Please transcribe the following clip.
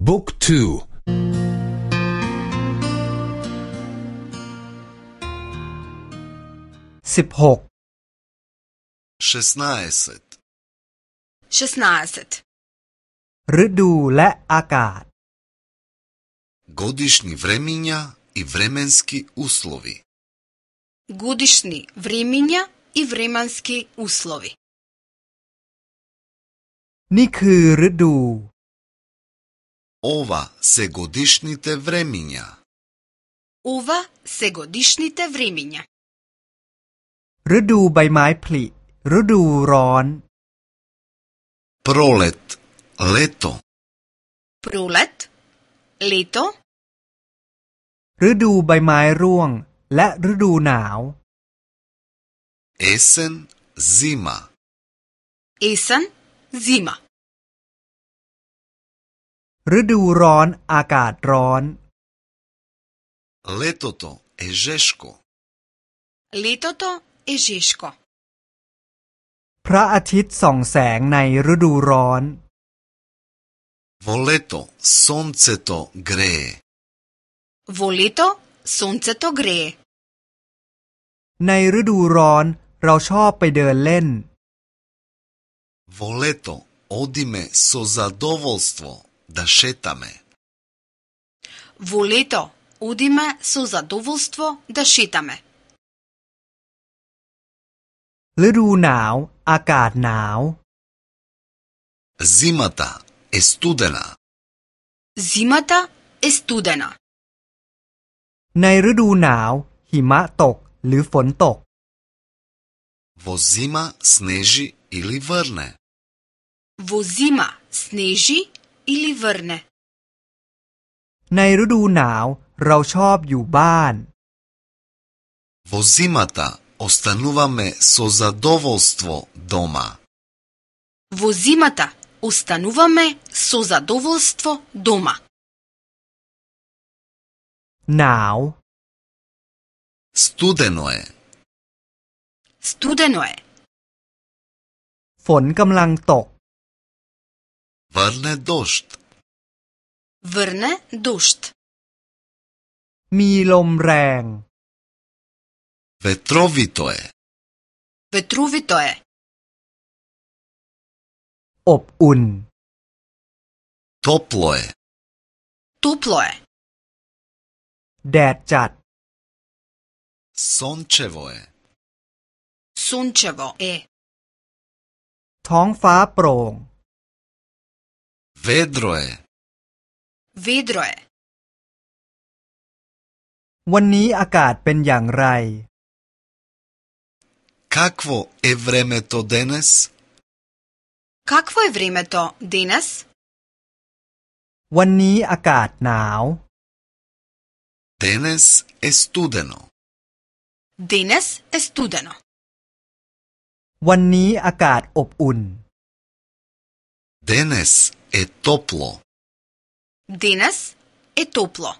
Book 2 16 16 16ฤดูและอากาศ godišnji vreminja i vremenski uslovi. Godišnji vreminja i vremenski uslovi. นี่คือฤดู Ова се годишните времиња. Ова се годишните времиња. ฤดูใบไม้ผลิ ฤดูร้อน Пролет, лето, Пролет, лето, ฤดูใบไม้ร่วง และฤดูหนาว есен, зима. есен, зима. ฤดูร้อนอากาศร้อน Летото е жешко. Летото е жешко. พระอาทิตย์ส่องแสงในฤดูร้อน Во лето сонцето грее. Во лето сонцето грее. ในฤดูร้อนเราชอบไปเดินเล่น Во лето одиме со задоволство да шетаме. Во лето одиме со задоволство да шетаме. ฤดูหนาว อากาศหนาว Зимата е студена. Зимата е студена. ในฤดูหนาว หิมะตกหรือฝนตก Во зима снежи или врне. Во зима снежи или врне. ในฤดูหนาวเราชอบอยู่บ้าน Во зимата остануваме со задоволство дома. Во зимата остануваме со задоволство дома. หนาว Студено е. Студено е. ฝนกำลังตก Врне дожд. Врне дожд. มีลมแรง Ветровито е. Ветровито е. อบอุ่น Топло е. Топло е. แดดจัด Сончево е. Сончево е. ท้องฟ้าโปร่ง Vedro je. Vedro je. วันนี้อากาศเป็นอย่างไร Kakvo je vremeto danas? Kakvo je vremeto danas? วันนี้อากาศหนาว Danas je studeno. Danas je studeno. วันนี้อากาศอบอุ่น Danas je toplo. Danas je toplo.